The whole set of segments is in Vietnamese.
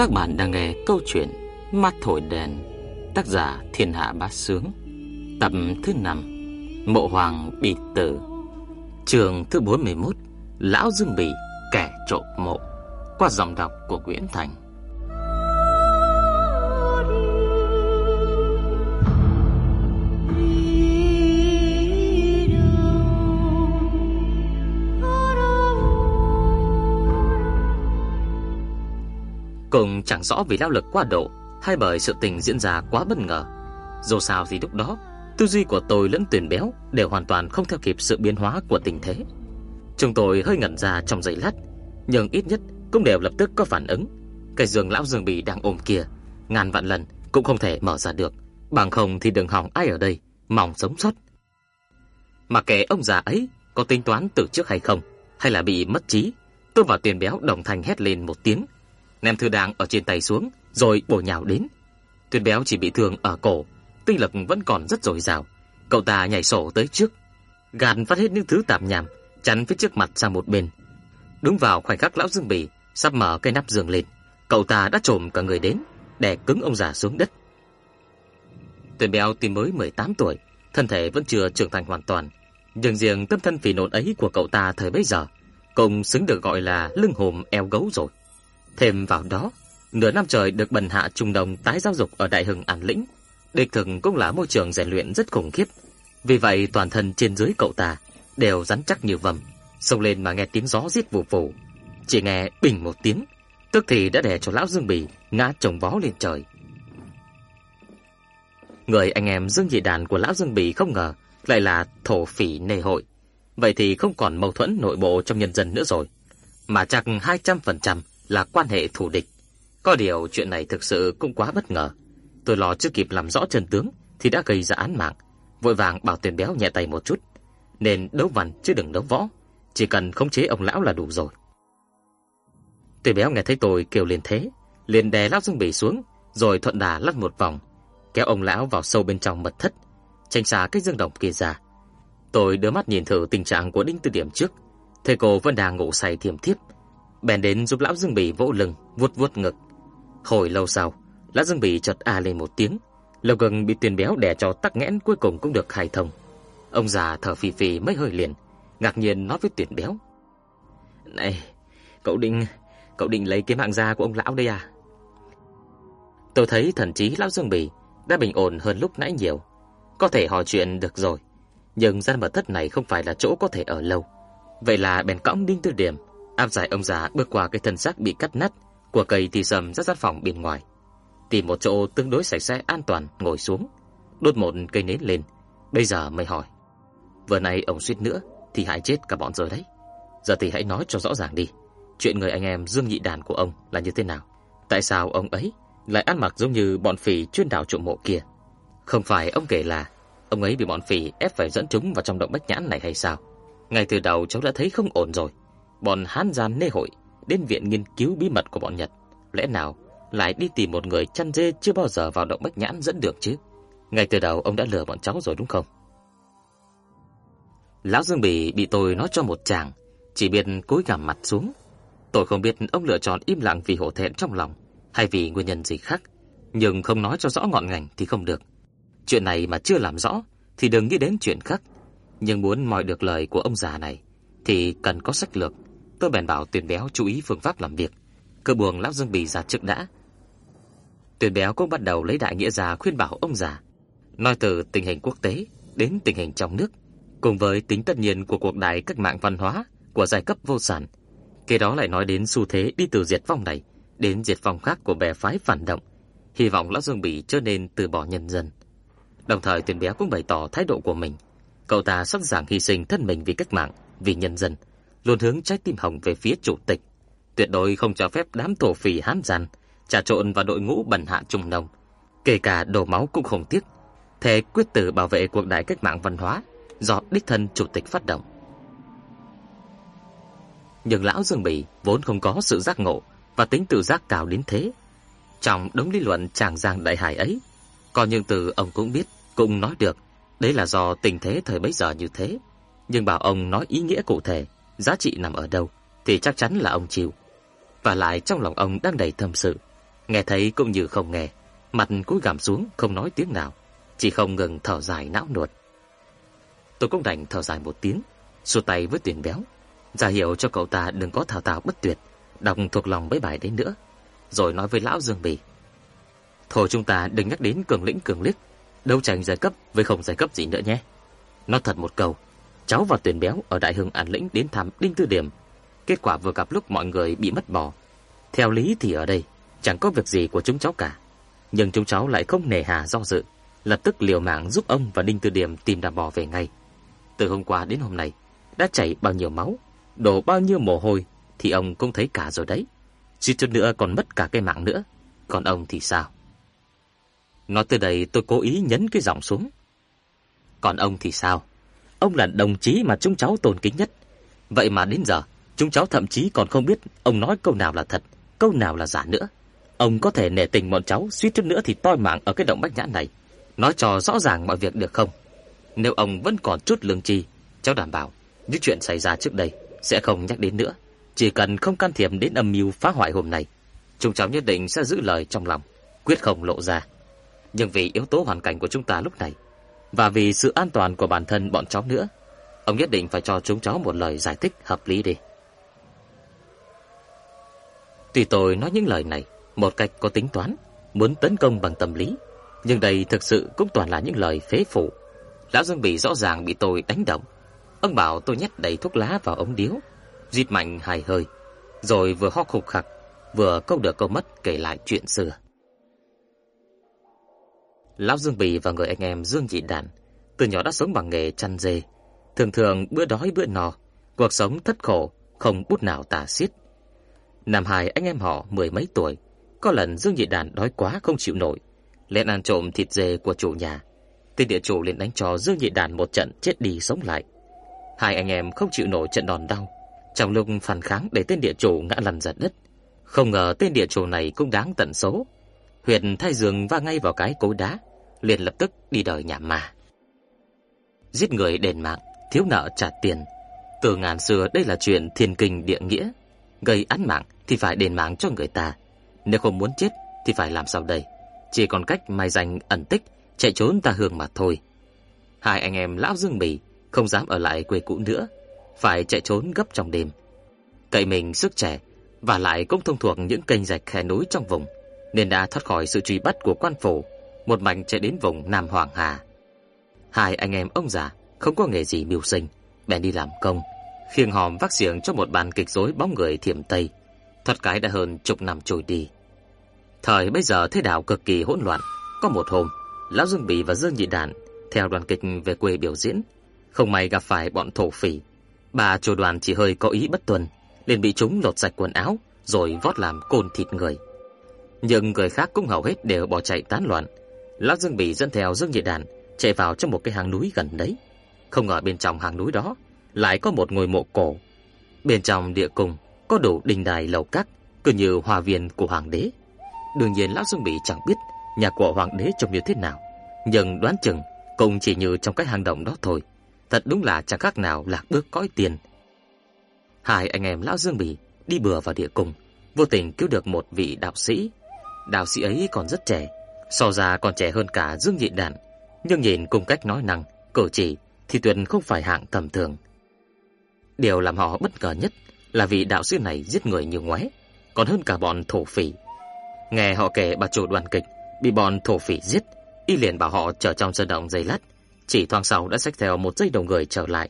Các bạn đang nghe câu chuyện Mắt thổi đèn, Tác giả Thiên Hạ Bá Sướng, Tập thứ 5 Mộ Hoàng Bị Tử, Trường thứ 41 Lão Dương Bỉ Kẻ trộm mộ, Qua giọng đọc của Nguyễn Thành. Cũng chẳng rõ vì lao lực quá độ hay bởi sự tình diễn ra quá bất ngờ. Dù sao thì lúc đó, tư duy của tôi lẫn tuyển béo đều hoàn toàn không theo kịp sự biến hóa của tình thế. Chúng tôi hơi ngẩn ra trong giây lát, nhưng ít nhất cũng đều lập tức có phản ứng. Cái giường lão giường bị đang ôm kia, ngàn vạn lần cũng không thể mở ra được, bằng không thì đừng hỏng ai ở đây mỏng sống sót. Mà kẻ ông già ấy có tính toán từ trước hay không, hay là bị mất trí, tôi và tuyển béo đồng thanh hét lên một tiếng ném thư đàng ở trên tay xuống, rồi bổ nhào đến. Tuyết béo chỉ bị thương ở cổ, tinh lực vẫn còn rất dồi dào. Cậu ta nhảy sổ tới trước, gạt phát hết những thứ tạp nhảm, chắn phía trước mặt sang một bên. Đúng vào khoảnh khắc lão Dương Bỉ sắp mở cái nắp giường lên, cậu ta đã trồm cả người đến, đè cứng ông già xuống đất. Tuyết béo tuy mới 18 tuổi, thân thể vẫn chưa trưởng thành hoàn toàn, nhưng riêng tâm thân phì nộn ấy của cậu ta thời bấy giờ, cũng xứng được gọi là lưng hùm eo gấu rồi. Thêm vào đó, nửa năm trời được bần hạ trung đồng tái giáo dục ở Đại Hưng An Lĩnh, đích thực cũng là môi trường rèn luyện rất khủng khiếp. Vì vậy toàn thân trên dưới cậu ta đều rắn chắc như vầm, xông lên mà nghe tiếng gió rít vù vù, chỉ nghe bình một tiếng, tức thì đã đè cho lão Dương Bì ngã chồng vó lên trời. Người anh em Dương Nhị Đàn của lão Dương Bì không ngờ lại là thổ phỉ nề hội, vậy thì không còn mâu thuẫn nội bộ trong nhân dân nữa rồi, mà chắc 200% là quan hệ thù địch. Có điều chuyện này thực sự cũng quá bất ngờ. Tôi lo chưa kịp làm rõ chân tướng thì đã gây ra án mạng, vội vàng bảo tiền béo nhẹ tay một chút, nên đấu văn chứ đừng đấu võ, chỉ cần khống chế ông lão là đủ rồi. Tiền béo nghe thấy tôi kêu lên thế, liền đè lão Dương Bỉ xuống, rồi thuận đà lăn một vòng, kéo ông lão vào sâu bên trong mật thất, tránh xa cái dương động kia ra. Tôi đưa mắt nhìn thử tình trạng của Đinh Tư Điểm trước, thầy cô vẫn đang ngủ say thiềm thiếp, bèn đến giúp lão Dương Bỉ vỗ lưng, vuốt vuốt ngực. Hồi lâu sau, lão Dương Bỉ chợt a lên một tiếng, lồng gần bị tiền béo đè cho tắc nghẽn cuối cùng cũng được khai thông. Ông già thở phì phì mấy hơi liền, ngạc nhiên nói với tiền béo: "Này, cậu định cậu định lấy cái mạng già của ông lão đây à?" Tôi thấy thần trí lão Dương Bỉ đã bình ổn hơn lúc nãy nhiều, có thể hỏi chuyện được rồi, nhưng gian mật thất này không phải là chỗ có thể ở lâu. Vậy là bèn cõng đinh tư điểm áp giải ông già bước qua cái thân xác bị cắt nát của cây thì sầm rất gian phòng bên ngoài, tìm một chỗ tương đối sạch sẽ an toàn ngồi xuống, đốt một cây nến lên, bây giờ mới hỏi. Vừa nay ông suýt nữa thì hại chết cả bọn rồi đấy. Giờ thì hãy nói cho rõ ràng đi, chuyện người anh em Dương Nhị Đàn của ông là như thế nào? Tại sao ông ấy lại ăn mặc giống như bọn phỉ chuyên đào trộm mộ kia? Không phải ông kể là ông ấy bị bọn phỉ ép phải dẫn chúng vào trong động bách nhãn này hay sao? Ngay từ đầu cháu đã thấy không ổn rồi bọn Hán gian nê hội đến viện nghiên cứu bí mật của bọn Nhật, lẽ nào lại đi tìm một người chăn dê chưa bao giờ vào động Bách Nhãn dẫn được chứ? Ngay từ đầu ông đã lừa bọn cháu rồi đúng không? Lão Dương Bỉ bị tôi nói cho một chàng, chỉ biết cúi gằm mặt xuống. Tôi không biết ông lựa chọn im lặng vì hổ thẹn trong lòng hay vì nguyên nhân gì khác, nhưng không nói cho rõ ngọn ngành thì không được. Chuyện này mà chưa làm rõ thì đừng nghĩ đến chuyện khác, nhưng muốn moi được lời của ông già này thì cần có sách lược Tôi bèn bảo Tuyền Béo chú ý phương pháp làm việc, cơ buồng lão Dương Bì ra trước đã. Tuyền Béo cũng bắt đầu lấy đại nghĩa già khuyên bảo ông già, nói từ tình hình quốc tế đến tình hình trong nước, cùng với tính tất nhiên của cuộc đại cách mạng văn hóa của giai cấp vô sản. Kế đó lại nói đến xu thế đi từ diệt vong này đến diệt vong khác của bè phái phản động, hy vọng lão Dương Bì trở nên từ bỏ nhân dân. Đồng thời Tuyền Béo cũng bày tỏ thái độ của mình, cậu ta sẵn sàng hy sinh thân mình vì cách mạng, vì nhân dân luôn hướng trái tim hồng về phía chủ tịch, tuyệt đối không cho phép đám thổ phỉ hám gian trà trộn vào đội ngũ bần hạ trung nông, kể cả đổ máu cũng không tiếc. Thề quyết tử bảo vệ cuộc đại cách mạng văn hóa do đích thân chủ tịch phát động. Nhưng lão Dương Bỉ vốn không có sự giác ngộ và tính tự giác cao đến thế. Trong đống lý luận tràng giang đại hải ấy, có những từ ông cũng biết, cũng nói được, đấy là do tình thế thời bấy giờ như thế. Nhưng bảo ông nói ý nghĩa cụ thể giá trị nằm ở đâu thì chắc chắn là ông chịu. Và lại trong lòng ông đang đầy thâm sự, Nghe thấy cũng như không nghe, mặt cúi gằm xuống không nói tiếng nào, chỉ không ngừng thở dài não nuột. Tôi cũng đành thở dài một tiếng, xua tay với tuyển béo, ra hiệu cho cậu ta đừng có thao thao bất tuyệt, đọc thuộc lòng mấy bài đấy nữa, rồi nói với lão Dương Bì. Thôi chúng ta đừng nhắc đến cường lĩnh cường liếc, đấu tranh giai cấp với không giai cấp gì nữa nhé. nó thật một câu, cháu và tuyển béo ở Đại Hưng An Lĩnh đến thăm Đinh Tư Điểm, kết quả vừa gặp lúc mọi người bị mất bò. Theo lý thì ở đây chẳng có việc gì của chúng cháu cả, nhưng chúng cháu lại không nề hà do dự, lập tức liều mạng giúp ông và Đinh Tư Điểm tìm đàn bò về ngay. Từ hôm qua đến hôm nay, đã chảy bao nhiêu máu, đổ bao nhiêu mồ hôi thì ông cũng thấy cả rồi đấy. chỉ chút nữa còn mất cả cái mạng nữa. Còn ông thì sao? Nói từ đây tôi cố ý nhấn cái giọng xuống. Còn ông thì sao? Ông là đồng chí mà chúng cháu tôn kính nhất. Vậy mà đến giờ, chúng cháu thậm chí còn không biết ông nói câu nào là thật, câu nào là giả nữa. Ông có thể nể tình bọn cháu suýt chút nữa thì toi mạng ở cái động bách nhãn này. Nói cho rõ ràng mọi việc được không? Nếu ông vẫn còn chút lương tri, cháu đảm bảo những chuyện xảy ra trước đây sẽ không nhắc đến nữa. Chỉ cần không can thiệp đến âm mưu phá hoại hôm nay, chúng cháu nhất định sẽ giữ lời trong lòng, quyết không lộ ra. Nhưng vì yếu tố hoàn cảnh của chúng ta lúc này và vì sự an toàn của bản thân bọn cháu nữa, ông nhất định phải cho chúng cháu một lời giải thích hợp lý đi. Tuy tôi nói những lời này một cách có tính toán, muốn tấn công bằng tâm lý, nhưng đây thực sự cũng toàn là những lời phế phủ. Lão Dương Bỉ rõ ràng bị tôi đánh động. Ông bảo tôi nhét đầy thuốc lá vào ống điếu, rít mạnh hài hơi, rồi vừa ho khục khặc, vừa câu được câu mất kể lại chuyện xưa. Lão Dương Bì và người anh em Dương Dị Đàn từ nhỏ đã sống bằng nghề chăn dê, thường thường bữa đói bữa no, cuộc sống thất khổ, không bút nào tả xiết. Năm hai anh em họ mười mấy tuổi, có lần Dương Nhị Đàn đói quá không chịu nổi, lên ăn trộm thịt dê của chủ nhà. Tên địa chủ liền đánh cho Dương Nhị Đàn một trận chết đi sống lại. Hai anh em không chịu nổi trận đòn đau, trong lúc phản kháng để tên địa chủ ngã lăn giật đất. Không ngờ tên địa chủ này cũng đáng tận số. Huyền thay giường va ngay vào cái cối đá, liền lập tức đi đời nhà ma. Giết người đền mạng, thiếu nợ trả tiền. Từ ngàn xưa đây là chuyện thiên kinh địa nghĩa. Gây án mạng thì phải đền mạng cho người ta. Nếu không muốn chết thì phải làm sao đây? Chỉ còn cách mai danh ẩn tích, chạy trốn ta hương mà thôi. Hai anh em lão Dương Bỉ không dám ở lại quê cũ nữa, phải chạy trốn gấp trong đêm. Cậy mình sức trẻ và lại cũng thông thuộc những kênh rạch khe núi trong vùng, nên đã thoát khỏi sự truy bắt của quan phủ một mảnh chạy đến vùng Nam Hoàng Hà. Hai anh em ông già không có nghề gì mưu sinh, bèn đi làm công, khiêng hòm vác xiềng cho một bàn kịch rối bóng người thiểm Tây. thuật cái đã hơn chục năm trôi đi. Thời bây giờ thế đạo cực kỳ hỗn loạn, có một hôm, lão Dương Bỉ và Dương Nhị Đàn theo đoàn kịch về quê biểu diễn, không may gặp phải bọn thổ phỉ. Bà chủ đoàn chỉ hơi có ý bất tuân, liền bị chúng lột sạch quần áo rồi vót làm côn thịt người. Nhưng người khác cũng hầu hết đều bỏ chạy tán loạn, Lão Dương Bỉ dẫn theo Dương Nhị Đàn chạy vào trong một cái hang núi gần đấy. Không ngờ bên trong hang núi đó lại có một ngôi mộ cổ. Bên trong địa cung có đủ đình đài lầu các, cứ như hòa viên của hoàng đế. Đương nhiên lão Dương Bỉ chẳng biết nhà của hoàng đế trông như thế nào, nhưng đoán chừng cũng chỉ như trong cái hang động đó thôi. Thật đúng là chẳng khác nào lạc bước cõi tiền. Hai anh em lão Dương Bỉ đi bừa vào địa cung, vô tình cứu được một vị đạo sĩ. Đạo sĩ ấy còn rất trẻ, So ra còn trẻ hơn cả Dương Nhị Đản, nhưng nhìn cùng cách nói năng, cử chỉ thì tuyệt không phải hạng tầm thường. Điều làm họ bất ngờ nhất là vị đạo sĩ này giết người như ngoé, còn hơn cả bọn thổ phỉ. Nghe họ kể bà chủ đoàn kịch bị bọn thổ phỉ giết, y liền bảo họ chờ trong sân động giây lát, chỉ thoáng sau đã xách theo một dây đầu người trở lại.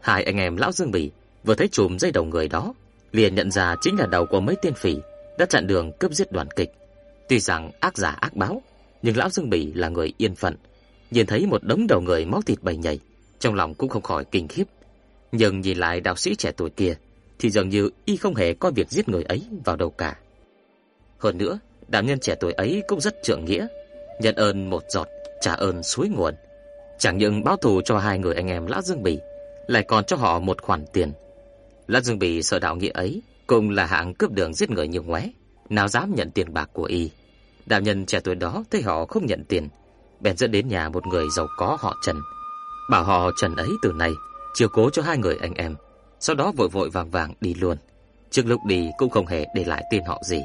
Hai anh em lão Dương Bỉ vừa thấy chùm dây đầu người đó, liền nhận ra chính là đầu của mấy tiên phỉ đã chặn đường cướp giết đoàn kịch. Tuy rằng ác giả ác báo, nhưng lão Dương Bỉ là người yên phận, nhìn thấy một đống đầu người máu thịt bầy nhầy, trong lòng cũng không khỏi kinh khiếp. Nhưng nhìn lại đạo sĩ trẻ tuổi kia, thì dường như y không hề coi việc giết người ấy vào đầu cả. Hơn nữa, đạo nhân trẻ tuổi ấy cũng rất trượng nghĩa, nhận ơn một giọt, trả ơn suối nguồn. Chẳng những báo thù cho hai người anh em lão Dương Bỉ, lại còn cho họ một khoản tiền. lão Dương Bỉ sợ đạo nghĩa ấy, cũng là hạng cướp đường giết người như ngoé, nào dám nhận tiền bạc của y. Đạo nhân trẻ tuổi đó thấy họ không nhận tiền, bèn dẫn đến nhà một người giàu có họ Trần. Bảo họ Trần ấy từ nay chiều cố cho hai người anh em, sau đó vội vội vàng vàng đi luôn. Trước lúc đi cũng không hề để lại tên họ gì.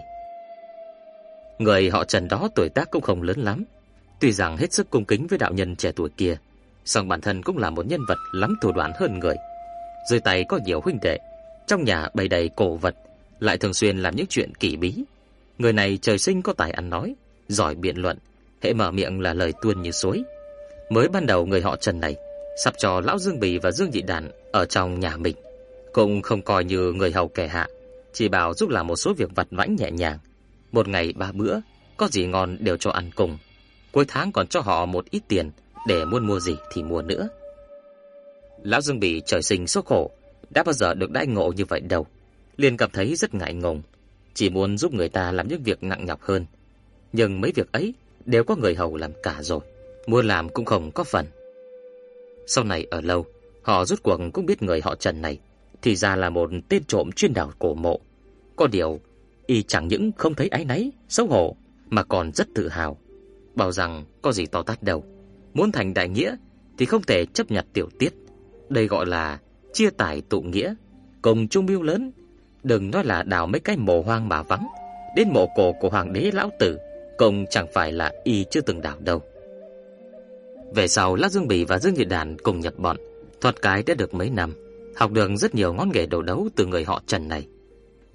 Người họ Trần đó tuổi tác cũng không lớn lắm, tuy rằng hết sức cung kính với đạo nhân trẻ tuổi kia, song bản thân cũng là một nhân vật lắm thủ đoạn hơn người. Dưới tay có nhiều huynh đệ, trong nhà bày đầy cổ vật, lại thường xuyên làm những chuyện kỳ bí. Người này trời sinh có tài ăn nói, giỏi biện luận, hệ mở miệng là lời tuôn như suối. Mới ban đầu người họ Trần này sắp cho lão Dương Bì và Dương Dị Đàn ở trong nhà mình, cũng không coi như người hầu kẻ hạ, chỉ bảo giúp làm một số việc vặt vãnh nhẹ nhàng. Một ngày ba bữa, có gì ngon đều cho ăn cùng. Cuối tháng còn cho họ một ít tiền để muốn mua gì thì mua nữa. Lão Dương Bì trời sinh số khổ, đã bao giờ được đãi ngộ như vậy đâu, liền cảm thấy rất ngại ngùng, chỉ muốn giúp người ta làm những việc nặng nhọc hơn. Nhưng mấy việc ấy đều có người hầu làm cả rồi, muốn làm cũng không có phần. Sau này ở lâu, họ rút cuộc cũng biết người họ Trần này thì ra là một tên trộm chuyên đào cổ mộ. Có điều, y chẳng những không thấy áy náy, xấu hổ mà còn rất tự hào, bảo rằng có gì to tát đâu, muốn thành đại nghĩa thì không thể chấp nhận tiểu tiết. Đây gọi là chia tài tụ nghĩa, cùng chung mưu lớn, đừng nói là đào mấy cái mộ hoang mà vắng, đến mộ cổ của hoàng đế lão tử, công chẳng phải là y chưa từng đào đâu. Về sau, Lã Dương Bỉ và Dương nhị Đàn cùng nhập bọn, thoát cái đã được mấy năm, học được rất nhiều ngón nghề đầu đấu từ người họ Trần này.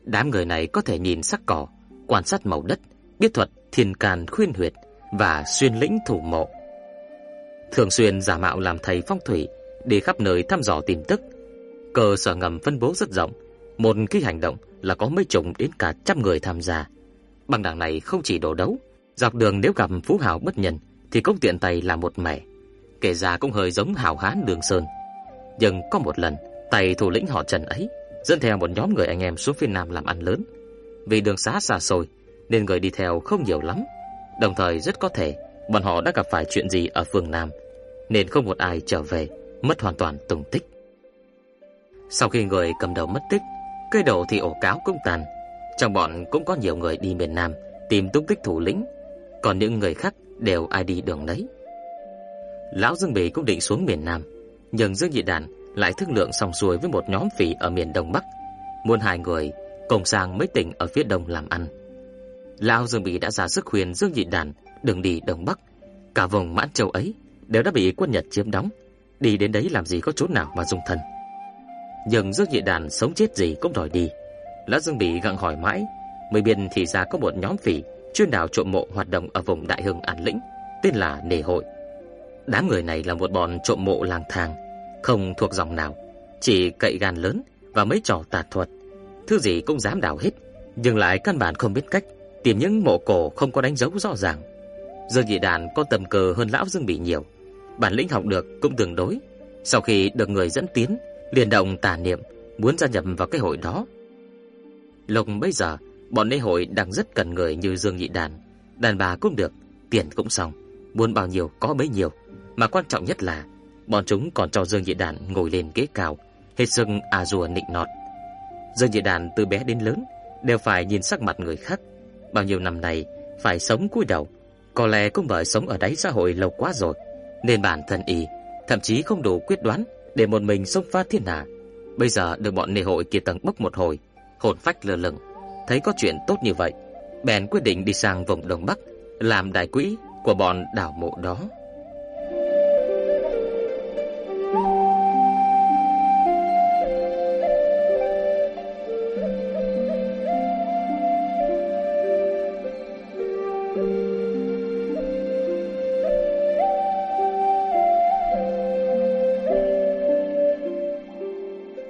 Đám người này có thể nhìn sắc cỏ, quan sát màu đất, biết thuật thiên can khuyên huyệt và xuyên lĩnh thủ mộ. Thường xuyên giả mạo làm thầy phong thủy, đi khắp nơi thăm dò tìm tức. Cơ sở ngầm phân bố rất rộng, một khi hành động là có mấy chục đến cả trăm người tham gia. Bằng đảng này không chỉ đồ đấu, dọc đường nếu gặp phú hào bất nhân thì cũng tiện tay làm một mẻ. Kể ra cũng hơi giống hào hán đường sơn. Nhưng có một lần, tay thủ lĩnh họ Trần ấy dẫn theo một nhóm người anh em xuống phía Nam làm ăn lớn. Vì đường xá xa xôi nên người đi theo không nhiều lắm. Đồng thời rất có thể bọn họ đã gặp phải chuyện gì ở phương Nam nên không một ai trở về, mất hoàn toàn tung tích. Sau khi người cầm đầu mất tích, cây đầu thì ổ cáo cũng tàn. Trong bọn cũng có nhiều người đi miền Nam tìm tung tích thủ lĩnh, còn những người khác đều ai đi đường đấy. Lão Dương Bỉ cũng định xuống miền Nam, nhưng Dương Nhị Đàn lại thương lượng xong xuôi với một nhóm phỉ ở miền Đông Bắc, muốn hai người cùng sang mấy tỉnh ở phía đông làm ăn. Lão Dương Bỉ đã ra sức khuyên Dương Nhị Đàn đừng đi Đông Bắc, cả vùng Mãn Châu ấy đều đã bị quân Nhật chiếm đóng, đi đến đấy làm gì có chỗ nào mà dung thân. Nhưng Dương Nhị Đàn sống chết gì cũng đòi đi. Lão Dương Bỉ gặng hỏi mãi, mới biết thì ra có một nhóm phỉ chuyên đào trộm mộ hoạt động ở vùng Đại Hưng An Lĩnh, tên là Nề Hội. Đám người này là một bọn trộm mộ lang thang, không thuộc dòng nào, chỉ cậy gan lớn và mấy trò tà thuật, thứ gì cũng dám đào hết, nhưng lại căn bản không biết cách tìm những mộ cổ không có đánh dấu rõ ràng. Dương Nhị Đàn có tầm cờ hơn lão Dương Bỉ nhiều, bản lĩnh học được cũng tương đối. Sau khi được người dẫn tiến, liền động tà niệm muốn gia nhập vào cái hội đó. Lúc bây giờ, bọn lễ hội đang rất cần người như Dương Nhị Đàn, đàn bà cũng được, tiền cũng xong, muốn bao nhiêu có bấy nhiêu, mà quan trọng nhất là bọn chúng còn cho Dương Nhị Đàn ngồi lên ghế cao, hết sức à rùa nịnh nọt. Dương Nhị Đàn từ bé đến lớn đều phải nhìn sắc mặt người khác, bao nhiêu năm nay phải sống cúi đầu, có lẽ cũng bởi sống ở đáy xã hội lâu quá rồi, nên bản thân y thậm chí không đủ quyết đoán để một mình xông pha thiên hạ. Bây giờ được bọn nề hội kia tầng bốc một hồi, hồn phách lơ lửng, thấy có chuyện tốt như vậy, bèn quyết định đi sang vùng Đông Bắc làm đại quỹ của bọn đảo mộ đó.